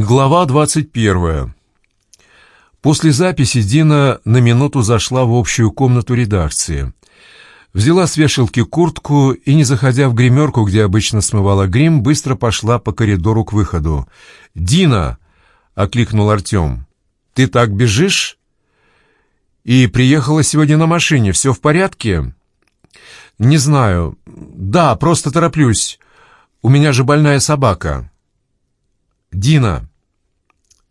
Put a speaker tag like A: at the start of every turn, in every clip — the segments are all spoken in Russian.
A: Глава 21. После записи Дина на минуту зашла в общую комнату редакции. Взяла с вешалки куртку и, не заходя в гримерку, где обычно смывала грим, быстро пошла по коридору к выходу. «Дина!» — окликнул Артем. «Ты так бежишь?» «И приехала сегодня на машине. Все в порядке?» «Не знаю. Да, просто тороплюсь. У меня же больная собака». «Дина,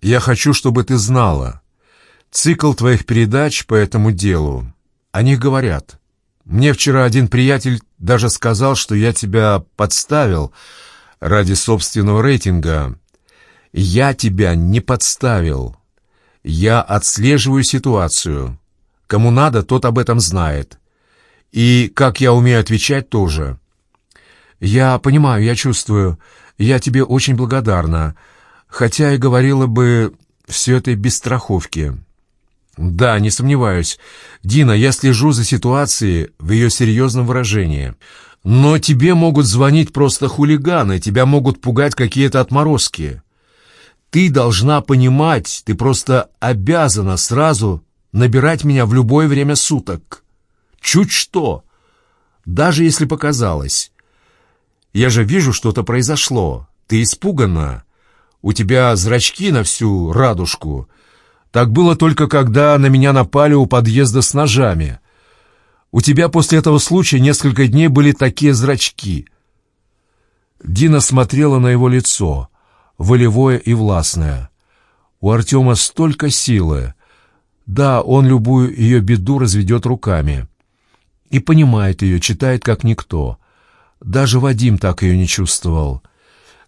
A: я хочу, чтобы ты знала. Цикл твоих передач по этому делу. О них говорят. Мне вчера один приятель даже сказал, что я тебя подставил ради собственного рейтинга. Я тебя не подставил. Я отслеживаю ситуацию. Кому надо, тот об этом знает. И, как я умею отвечать, тоже. Я понимаю, я чувствую. Я тебе очень благодарна хотя и говорила бы все это без страховки. Да, не сомневаюсь. Дина, я слежу за ситуацией в ее серьезном выражении. Но тебе могут звонить просто хулиганы, тебя могут пугать какие-то отморозки. Ты должна понимать, ты просто обязана сразу набирать меня в любое время суток. Чуть что, даже если показалось. Я же вижу, что-то произошло. Ты испугана. У тебя зрачки на всю радужку. Так было только когда на меня напали у подъезда с ножами. У тебя после этого случая несколько дней были такие зрачки. Дина смотрела на его лицо, волевое и властное. У Артема столько силы. Да, он любую ее беду разведет руками. И понимает ее, читает как никто. Даже Вадим так ее не чувствовал.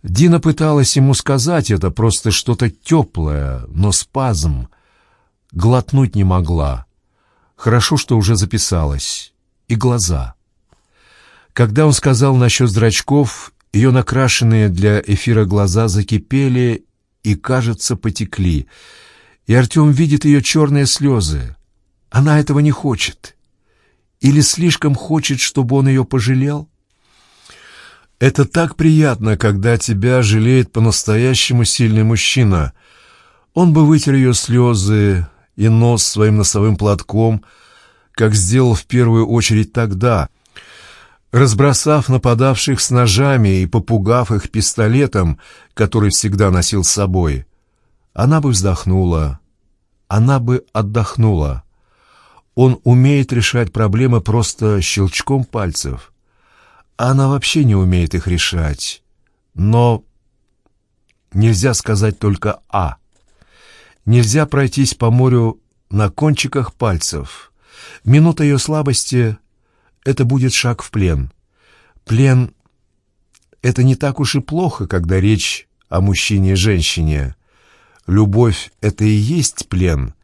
A: Дина пыталась ему сказать это, просто что-то теплое, но спазм. Глотнуть не могла. Хорошо, что уже записалась. И глаза. Когда он сказал насчет зрачков, ее накрашенные для эфира глаза закипели и, кажется, потекли. И Артем видит ее черные слезы. Она этого не хочет. Или слишком хочет, чтобы он ее пожалел? Это так приятно, когда тебя жалеет по-настоящему сильный мужчина. Он бы вытер ее слезы и нос своим носовым платком, как сделал в первую очередь тогда, разбросав нападавших с ножами и попугав их пистолетом, который всегда носил с собой. Она бы вздохнула, она бы отдохнула. Он умеет решать проблемы просто щелчком пальцев. Она вообще не умеет их решать. Но нельзя сказать только «а». Нельзя пройтись по морю на кончиках пальцев. Минута ее слабости — это будет шаг в плен. Плен — это не так уж и плохо, когда речь о мужчине и женщине. Любовь — это и есть плен.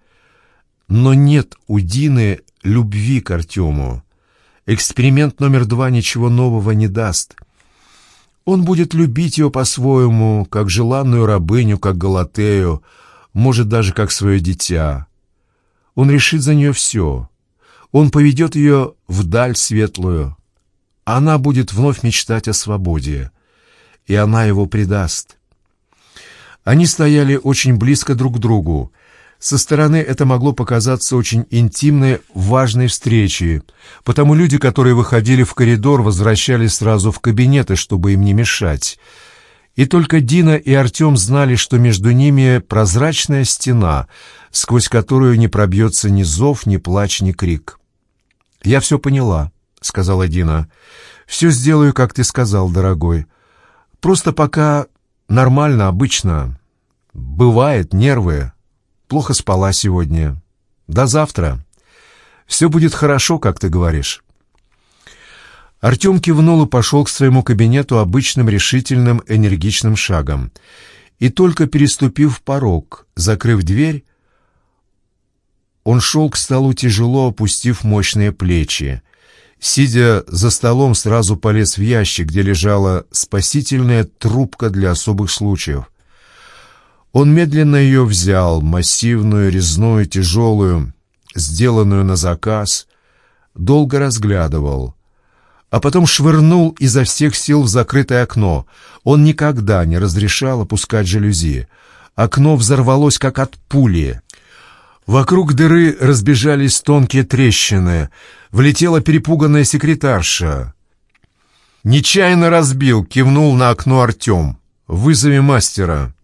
A: Но нет у Дины любви к Артему. Эксперимент номер два ничего нового не даст. Он будет любить ее по-своему, как желанную рабыню, как Галатею, может, даже как свое дитя. Он решит за нее все. Он поведет ее вдаль светлую. Она будет вновь мечтать о свободе, и она его предаст. Они стояли очень близко друг к другу, со стороны это могло показаться очень интимной, важной встречей, потому люди, которые выходили в коридор, возвращались сразу в кабинеты, чтобы им не мешать. И только Дина и Артем знали, что между ними прозрачная стена, сквозь которую не пробьется ни зов, ни плач, ни крик. «Я все поняла», — сказала Дина. «Все сделаю, как ты сказал, дорогой. Просто пока нормально, обычно. Бывает, нервы». Плохо спала сегодня. До завтра. Все будет хорошо, как ты говоришь». Артем кивнул и пошел к своему кабинету обычным решительным энергичным шагом. И только переступив порог, закрыв дверь, он шел к столу тяжело, опустив мощные плечи. Сидя за столом, сразу полез в ящик, где лежала спасительная трубка для особых случаев. Он медленно ее взял, массивную, резную, тяжелую, сделанную на заказ, долго разглядывал, а потом швырнул изо всех сил в закрытое окно. Он никогда не разрешал опускать жалюзи. Окно взорвалось, как от пули. Вокруг дыры разбежались тонкие трещины. Влетела перепуганная секретарша. «Нечаянно разбил», — кивнул на окно Артем. «Вызови мастера».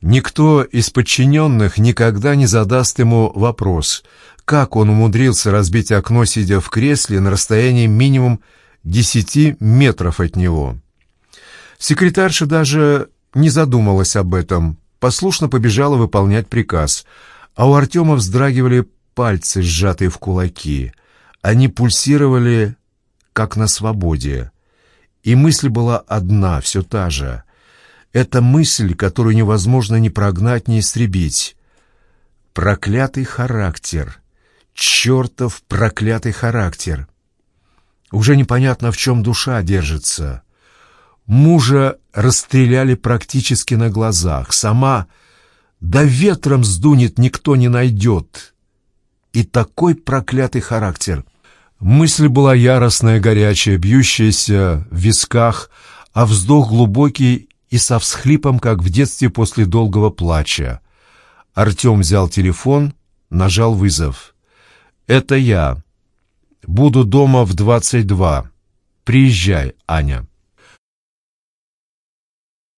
A: Никто из подчиненных никогда не задаст ему вопрос, как он умудрился разбить окно, сидя в кресле на расстоянии минимум десяти метров от него. Секретарша даже не задумалась об этом, послушно побежала выполнять приказ, а у Артема вздрагивали пальцы, сжатые в кулаки. Они пульсировали, как на свободе. И мысль была одна, все та же. Это мысль, которую невозможно ни прогнать, ни истребить. Проклятый характер. Чертов проклятый характер. Уже непонятно, в чем душа держится. Мужа расстреляли практически на глазах. Сама да ветром сдунет, никто не найдет. И такой проклятый характер. Мысль была яростная, горячая, бьющаяся в висках, а вздох глубокий и со всхлипом, как в детстве после долгого плача. Артем взял телефон, нажал вызов. «Это я. Буду дома в двадцать два. Приезжай, Аня».